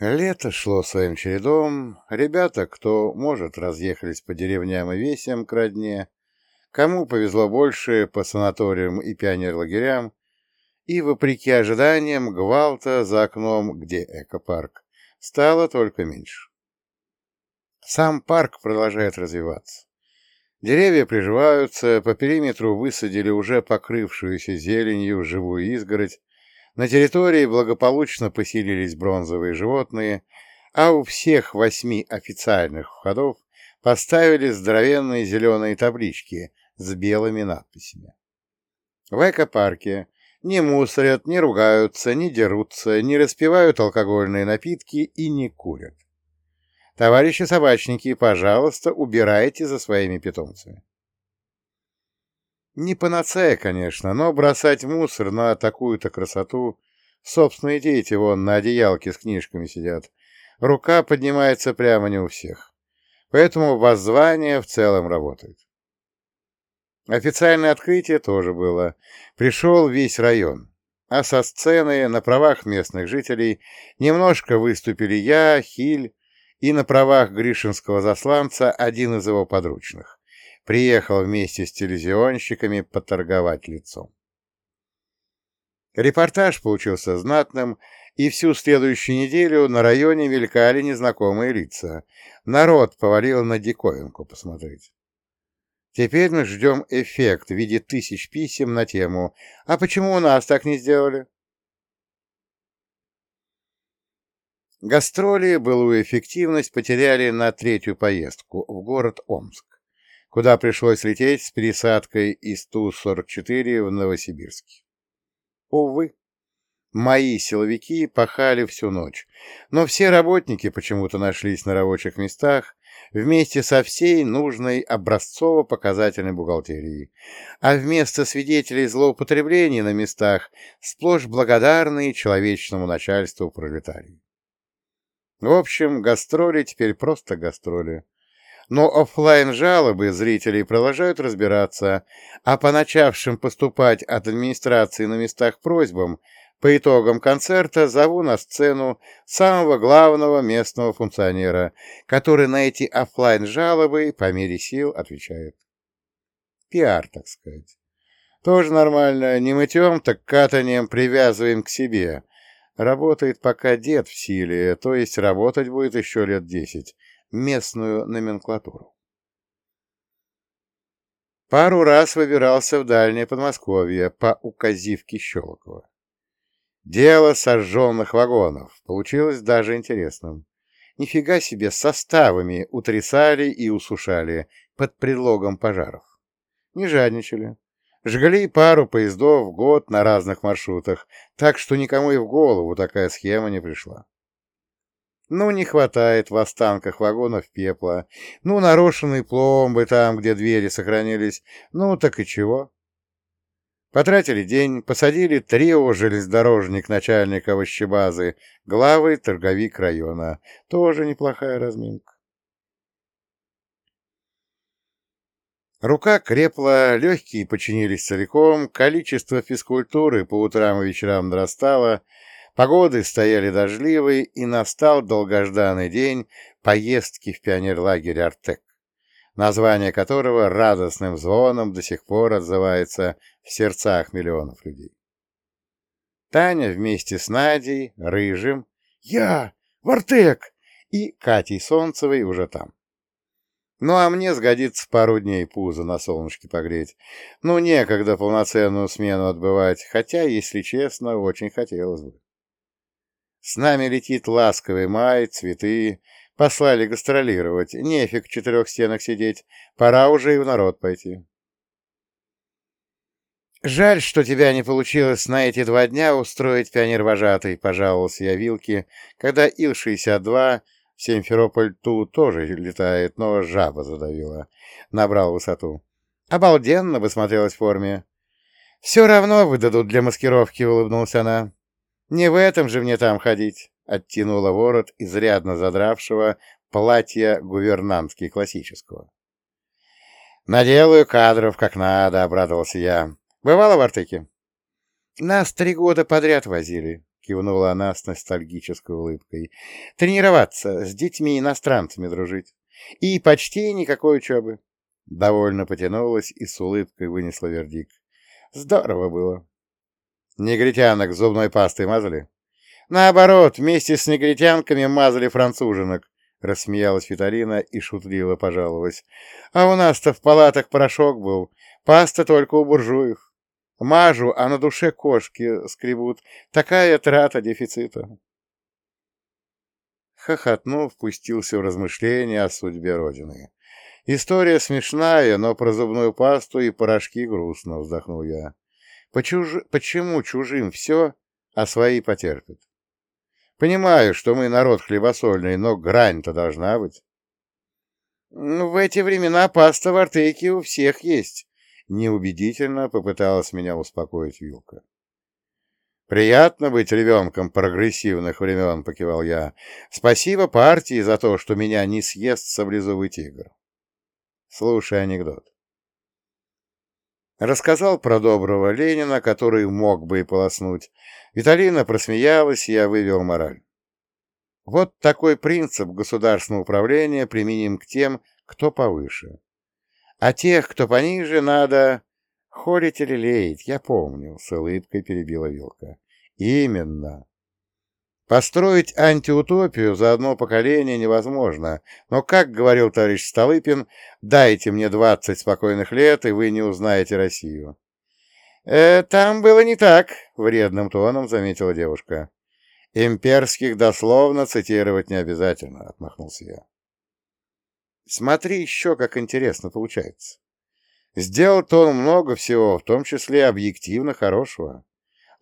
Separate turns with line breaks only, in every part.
Лето шло своим чередом, ребята, кто может, разъехались по деревням и весям к родне, кому повезло больше по санаториям и пионерлагерям, и, вопреки ожиданиям, гвалта за окном, где экопарк, стало только меньше. Сам парк продолжает развиваться. Деревья приживаются, по периметру высадили уже покрывшуюся зеленью живую изгородь, на территории благополучно поселились бронзовые животные, а у всех восьми официальных входов поставили здоровенные зеленые таблички с белыми надписями. В экопарке не мусорят, не ругаются, не дерутся, не распивают алкогольные напитки и не курят. Товарищи собачники, пожалуйста, убирайте за своими питомцами. Не панацея, конечно, но бросать мусор на такую-то красоту... Собственные дети вон на одеялке с книжками сидят. Рука поднимается прямо не у всех. Поэтому воззвание в целом работает. Официальное открытие тоже было. Пришел весь район. А со сцены на правах местных жителей немножко выступили я, Хиль и на правах гришинского засланца один из его подручных приехал вместе с телевизионщиками поторговать лицом. Репортаж получился знатным, и всю следующую неделю на районе мелькали незнакомые лица. Народ повалил на диковинку посмотреть. Теперь мы ждем эффект в виде тысяч писем на тему «А почему у нас так не сделали?» Гастроли былую эффективность потеряли на третью поездку в город Омск куда пришлось лететь с пересадкой из Ту-44 в Новосибирске. Увы, мои силовики пахали всю ночь, но все работники почему-то нашлись на рабочих местах вместе со всей нужной образцово-показательной бухгалтерией, а вместо свидетелей злоупотреблений на местах сплошь благодарные человечному начальству пролетарии. В общем, гастроли теперь просто гастроли но офлайн жалобы зрителей продолжают разбираться, а по начавшим поступать от администрации на местах просьбам по итогам концерта зову на сцену самого главного местного функционера, который на эти офлайн жалобы по мере сил отвечает. Пиар, так сказать. Тоже нормально, не мытьем, так катанием привязываем к себе. Работает пока дед в силе, то есть работать будет еще лет десять местную номенклатуру. Пару раз выбирался в дальнее Подмосковье по указивке Щелокова. Дело сожженных вагонов получилось даже интересным. Нифига себе составами утрясали и усушали под предлогом пожаров. Не жадничали. Жгли пару поездов в год на разных маршрутах, так что никому и в голову такая схема не пришла. Ну, не хватает в останках вагонов пепла. Ну, нарушенные пломбы там, где двери сохранились. Ну, так и чего? Потратили день, посадили трио железнодорожник начальника овощебазы, главы торговик района. Тоже неплохая разминка. Рука крепла, легкие починились целиком, количество физкультуры по утрам и вечерам нарастало, Погоды стояли дождливые, и настал долгожданный день поездки в пионерлагерь «Артек», название которого радостным звоном до сих пор отзывается в сердцах миллионов людей. Таня вместе с Надей, Рыжим, я, в «Артек» и Катей Солнцевой уже там. Ну, а мне сгодится пару дней пузо на солнышке погреть. Ну, некогда полноценную смену отбывать, хотя, если честно, очень хотелось бы. С нами летит ласковый май, цветы. Послали гастролировать. Нефиг в четырех стенах сидеть. Пора уже и в народ пойти. «Жаль, что тебя не получилось на эти два дня устроить пионер-вожатый», — пожаловался я Вилке, когда Ил-62 в Симферополь-Ту тоже летает, но жаба задавила. Набрал высоту. «Обалденно бы смотрелась в форме». «Все равно выдадут для маскировки», — улыбнулась она. «Не в этом же мне там ходить», — оттянула ворот изрядно задравшего платья гувернантки классического. «Наделаю кадров как надо», — обрадовался я. «Бывало в Артеке?» «Нас три года подряд возили. кивнула она с ностальгической улыбкой. «Тренироваться, с детьми-иностранцами дружить. И почти никакой учебы». Довольно потянулась и с улыбкой вынесла вердикт. «Здорово было». «Негритянок зубной пастой мазали?» «Наоборот, вместе с негритянками мазали француженок», — рассмеялась Виталина и шутливо пожаловалась. «А у нас-то в палатах порошок был, паста только у буржуев». Мажу, а на душе кошки скребут. Такая трата дефицита. Хохотнув, пустился в размышления о судьбе Родины. История смешная, но про зубную пасту и порошки грустно, вздохнул я. Почуж... Почему чужим все, а свои потерпят? Понимаю, что мы народ хлебосольный, но грань-то должна быть. Ну, в эти времена паста в артеке у всех есть, Неубедительно попыталась меня успокоить Вилка. «Приятно быть ребенком прогрессивных времен», — покивал я. «Спасибо партии за то, что меня не съест саблезубый тигр». Слушай анекдот. Рассказал про доброго Ленина, который мог бы и полоснуть. Виталина просмеялась, и я вывел мораль. Вот такой принцип государственного управления применим к тем, кто повыше. А тех, кто пониже, надо... Холить или леять, я помню, — с улыбкой перебила Вилка. Именно. Построить антиутопию за одно поколение невозможно, но, как говорил товарищ Столыпин, дайте мне двадцать спокойных лет, и вы не узнаете Россию. «Э, «Там было не так», — вредным тоном заметила девушка. «Имперских дословно цитировать не обязательно», — отмахнулся я. Смотри еще, как интересно получается. Сделал-то он много всего, в том числе объективно хорошего.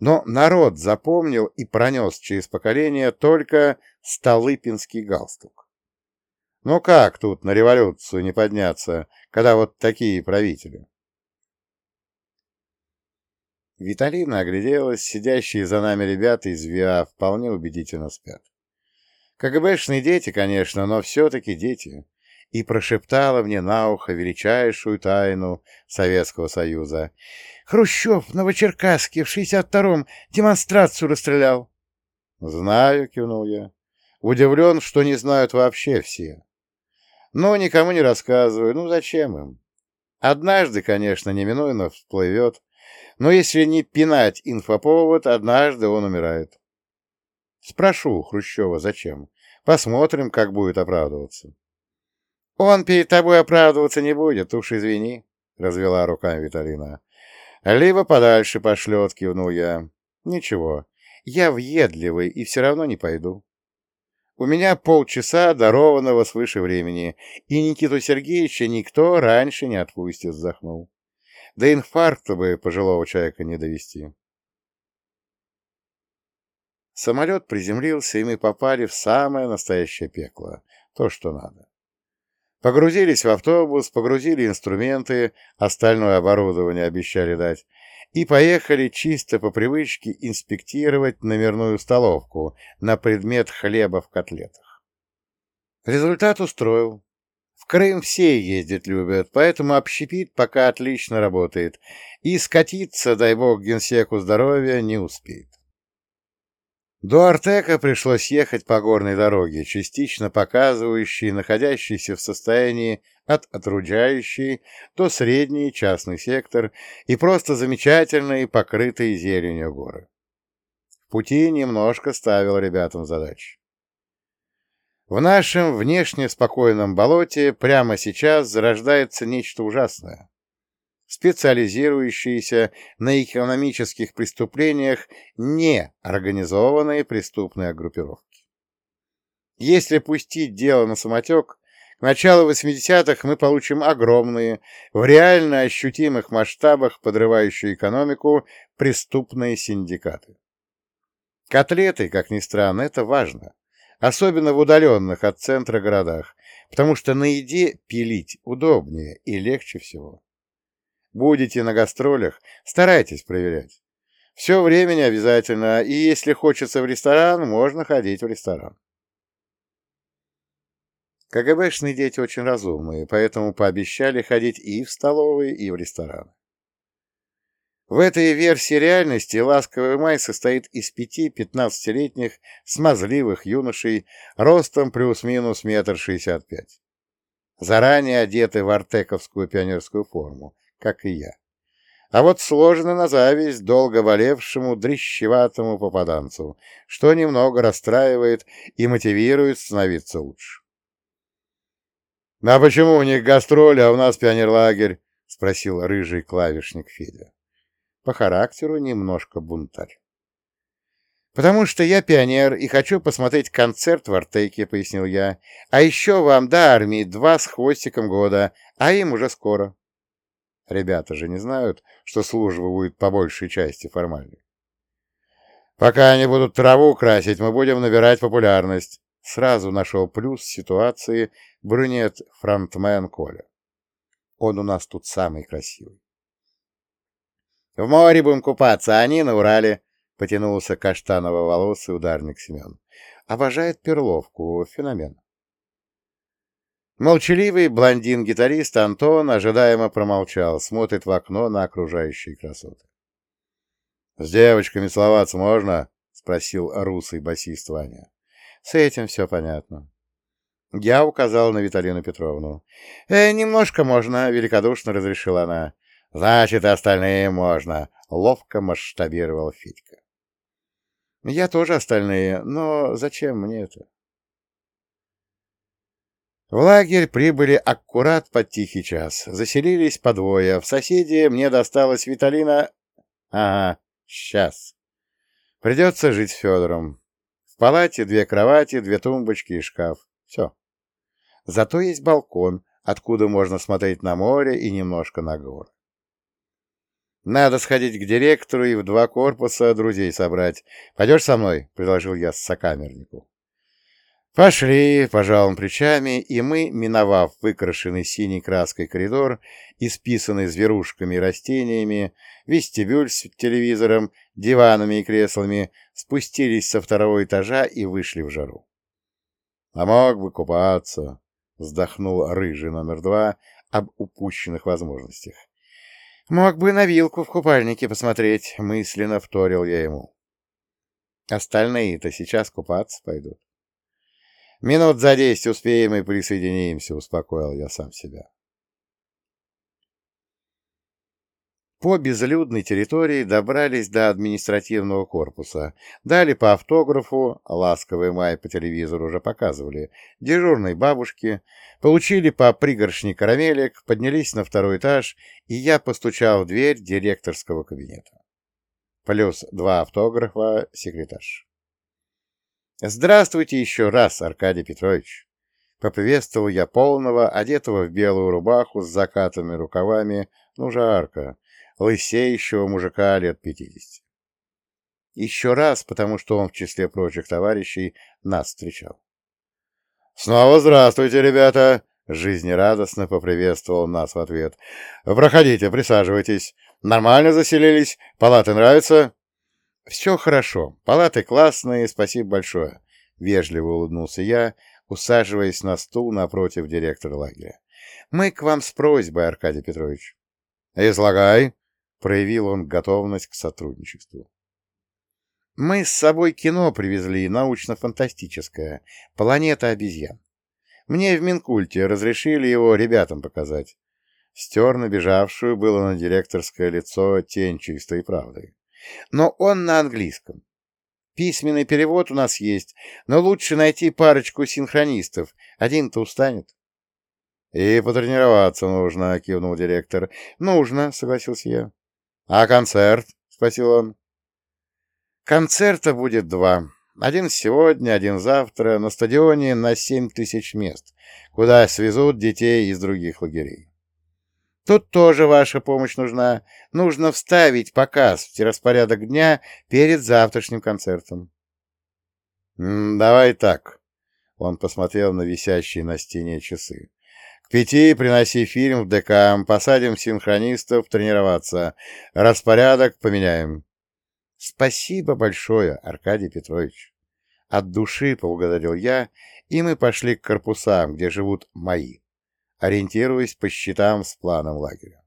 Но народ запомнил и пронес через поколение только Столыпинский галстук. Ну как тут на революцию не подняться, когда вот такие правители? Виталина огляделась, сидящие за нами ребята из ВИА вполне убедительно спят. КГБшные дети, конечно, но все-таки дети и прошептала мне на ухо величайшую тайну Советского Союза. «Хрущев в Новочеркасске в 62-м демонстрацию расстрелял». «Знаю», — кивнул я. «Удивлен, что не знают вообще все. Но никому не рассказываю. Ну, зачем им? Однажды, конечно, неминуемо всплывет, но если не пинать инфоповод, однажды он умирает. Спрошу Хрущева, зачем. Посмотрим, как будет оправдываться. «Он перед тобой оправдываться не будет, уж извини», — развела руками Виталина. «Либо подальше пошлет», — кивнул я. «Ничего, я въедливый и все равно не пойду. У меня полчаса дарованного свыше времени, и Никиту Сергеевича никто раньше не отпустит», — вздохнул. «Да инфаркта бы пожилого человека не довести». Самолет приземлился, и мы попали в самое настоящее пекло, то, что надо. Погрузились в автобус, погрузили инструменты, остальное оборудование обещали дать, и поехали чисто по привычке инспектировать номерную столовку на предмет хлеба в котлетах. Результат устроил. В Крым все ездить любят, поэтому общепит пока отлично работает, и скатиться, дай бог генсеку здоровья, не успеет. До Артека пришлось ехать по горной дороге, частично показывающей находящийся в состоянии от отружающий до средний частный сектор и просто замечательные покрытые зеленью горы. В пути немножко ставил ребятам задачи. В нашем внешне спокойном болоте прямо сейчас зарождается нечто ужасное специализирующиеся на экономических преступлениях не организованные преступные группировки. Если пустить дело на самотек, к началу 80-х мы получим огромные, в реально ощутимых масштабах подрывающие экономику, преступные синдикаты. Котлеты, как ни странно, это важно, особенно в удаленных от центра городах, потому что на еде пилить удобнее и легче всего. Будете на гастролях, старайтесь проверять. Все время не обязательно, и если хочется в ресторан, можно ходить в ресторан. КГБшные дети очень разумные, поэтому пообещали ходить и в столовые, и в рестораны. В этой версии реальности ласковый май состоит из пяти 15-летних смазливых юношей ростом плюс-минус метр шестьдесят пять, заранее одеты в артековскую пионерскую форму, как и я. А вот сложено на зависть долго болевшему дрищеватому попаданцу, что немного расстраивает и мотивирует становиться лучше. — А почему у них гастроли, а у нас пионерлагерь? — спросил рыжий клавишник Федя. По характеру немножко бунтарь. «Потому что я пионер и хочу посмотреть концерт в Артеке», — пояснил я. «А еще вам до армии два с хвостиком года, а им уже скоро». Ребята же не знают, что служба будет по большей части формальной. «Пока они будут траву красить, мы будем набирать популярность», — сразу нашел плюс ситуации брюнет-фронтмен Коля. Он у нас тут самый красивый. В море будем купаться, а они на Урале, — потянулся каштаново-волосый ударник Семен. Обожает перловку, феномен. Молчаливый блондин-гитарист Антон ожидаемо промолчал, смотрит в окно на окружающие красоты. — С девочками целоваться можно? — спросил русый басист Ваня. — С этим все понятно. Я указал на Виталину Петровну. «Э, «Немножко можно», — великодушно разрешила она. Значит, остальные можно, — ловко масштабировал Федька. Я тоже остальные, но зачем мне это? В лагерь прибыли аккурат под тихий час. Заселились по двое. В соседи мне досталась Виталина... Ага, сейчас. Придется жить с Федором. В палате две кровати, две тумбочки и шкаф. Все. Зато есть балкон, откуда можно смотреть на море и немножко на горы. Надо сходить к директору и в два корпуса друзей собрать. Пойдешь со мной? — предложил я сокамернику. Пошли, пожал он плечами, и мы, миновав выкрашенный синей краской коридор, исписанный зверушками и растениями, вестибюль с телевизором, диванами и креслами, спустились со второго этажа и вышли в жару. — А мог бы купаться, — вздохнул рыжий номер два об упущенных возможностях. Мог бы на вилку в купальнике посмотреть, мысленно вторил я ему. Остальные-то сейчас купаться пойдут. Минут за десять успеем и присоединимся, успокоил я сам себя. По безлюдной территории добрались до административного корпуса, дали по автографу, ласковый май по телевизору уже показывали, дежурной бабушке, получили по пригоршни карамелек, поднялись на второй этаж, и я постучал в дверь директорского кабинета. Плюс два автографа, секретарь. «Здравствуйте еще раз, Аркадий Петрович!» Поприветствовал я полного, одетого в белую рубаху с закатанными рукавами, ну, жарко, лысеющего мужика лет пятидесяти. Еще раз, потому что он в числе прочих товарищей нас встречал. «Снова здравствуйте, ребята!» — жизнерадостно поприветствовал нас в ответ. «Проходите, присаживайтесь. Нормально заселились? Палаты нравятся?» «Все хорошо. Палаты классные, спасибо большое», — вежливо улыбнулся я, усаживаясь на стул напротив директора лагеря. «Мы к вам с просьбой, Аркадий Петрович». «Излагай», Проявил он готовность к сотрудничеству. Мы с собой кино привезли, научно-фантастическое, «Планета обезьян». Мне в Минкульте разрешили его ребятам показать. Стер набежавшую было на директорское лицо тень чистой правды. Но он на английском. Письменный перевод у нас есть, но лучше найти парочку синхронистов. Один-то устанет. — И потренироваться нужно, — кивнул директор. — Нужно, — согласился я. «А концерт?» — спросил он. «Концерта будет два. Один сегодня, один завтра, на стадионе на семь тысяч мест, куда свезут детей из других лагерей. Тут тоже ваша помощь нужна. Нужно вставить показ в распорядок дня перед завтрашним концертом». «Давай так». Он посмотрел на висящие на стене часы пяти приноси фильм в ДК, посадим синхронистов тренироваться. Распорядок поменяем. Спасибо большое, Аркадий Петрович. От души поблагодарил я, и мы пошли к корпусам, где живут мои, ориентируясь по счетам с планом лагеря.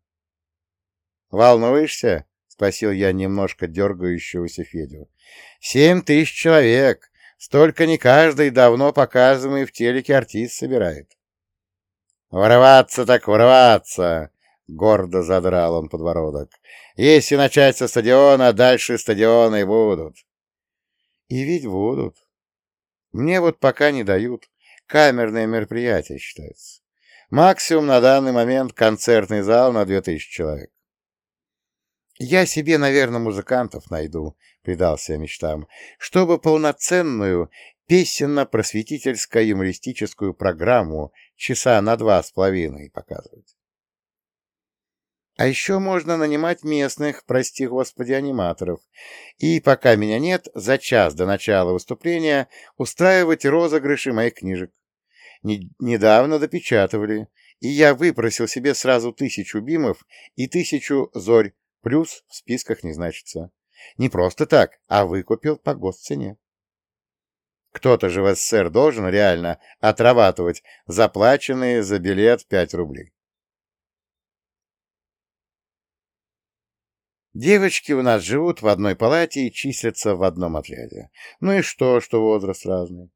«Волнуешься?» — спросил я немножко дергающегося Федю. «Семь тысяч человек! Столько не каждый давно показываемый в телеке артист собирает». «Ворваться так ворваться!» — гордо задрал он подбородок. «Если начать со стадиона, дальше стадионы и будут». «И ведь будут. Мне вот пока не дают. Камерное мероприятие считается. Максимум на данный момент концертный зал на две тысячи человек. Я себе, наверное, музыкантов найду, предался мечтам, чтобы полноценную песенно-просветительско-юмористическую программу часа на два с половиной показывать. А еще можно нанимать местных, прости господи, аниматоров, и, пока меня нет, за час до начала выступления устраивать розыгрыши моих книжек. Не недавно допечатывали, и я выпросил себе сразу тысячу бимов и тысячу зорь, плюс в списках не значится. Не просто так, а выкупил по госцене. Кто-то же в СССР должен реально отрабатывать заплаченные за билет 5 рублей. Девочки у нас живут в одной палате и числятся в одном отряде. Ну и что, что возраст разный?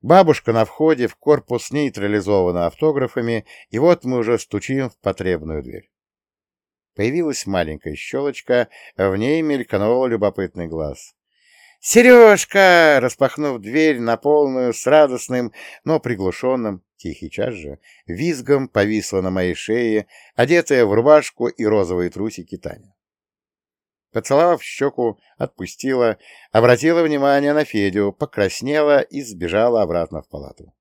Бабушка на входе в корпус нейтрализована автографами, и вот мы уже стучим в потребную дверь. Появилась маленькая щелочка, в ней мелькнул любопытный глаз. «Сережка!» — распахнув дверь на полную, с радостным, но приглушенным, тихий час же, визгом повисла на моей шее, одетая в рубашку и розовые трусики Таня. Поцеловав щеку, отпустила, обратила внимание на Федю, покраснела и сбежала обратно в палату.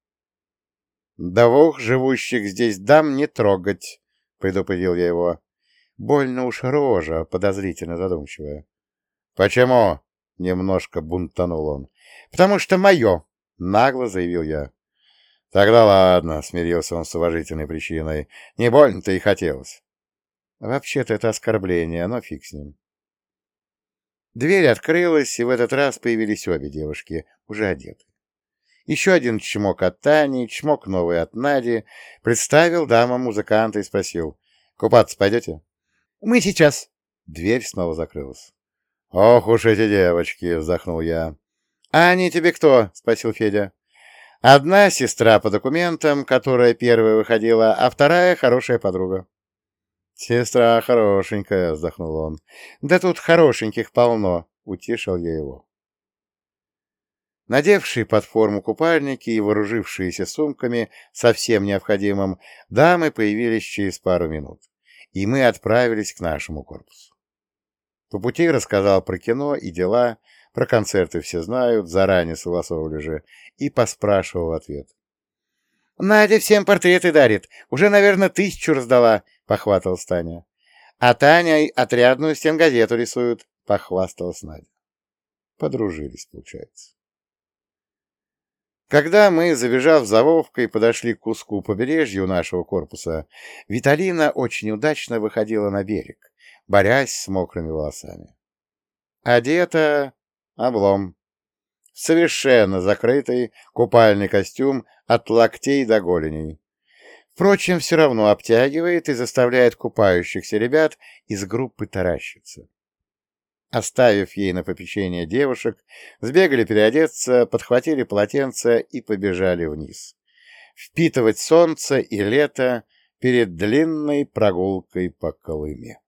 «Двух живущих здесь дам не трогать», — предупредил я его. Больно уж рожа, подозрительно задумчивая. «Почему?» — немножко бунтанул он. «Потому что мое», — нагло заявил я. «Тогда ладно», — смирился он с уважительной причиной. «Не больно-то и хотелось». «Вообще-то это оскорбление, но фиг с ним». Дверь открылась, и в этот раз появились обе девушки, уже одеты. Еще один чмок от Тани, чмок новый от Нади, представил дама музыканта и спросил, «Купаться пойдете?» «Мы сейчас». Дверь снова закрылась. «Ох уж эти девочки!» — вздохнул я. «А они тебе кто?» — спросил Федя. «Одна сестра по документам, которая первая выходила, а вторая — хорошая подруга». «Сестра хорошенькая», — вздохнул он. «Да тут хорошеньких полно», — утешил я его. Надевшие под форму купальники и вооружившиеся сумками со всем необходимым, дамы появились через пару минут, и мы отправились к нашему корпусу. По пути рассказал про кино и дела, про концерты все знают, заранее согласовывали же, и поспрашивал в ответ. «Надя всем портреты дарит, уже, наверное, тысячу раздала», — похваталась Таня. «А Таня отрядную стенгазету рисует», — похвасталась Надя. Подружились, получается. Когда мы, забежав за Вовкой, подошли к куску побережья у нашего корпуса, Виталина очень удачно выходила на берег, борясь с мокрыми волосами. Одета облом. Совершенно закрытый купальный костюм от локтей до голеней. Впрочем, все равно обтягивает и заставляет купающихся ребят из группы таращиться. Оставив ей на попечение девушек, сбегали переодеться, подхватили полотенце и побежали вниз. Впитывать солнце и лето перед длинной прогулкой по Колыме.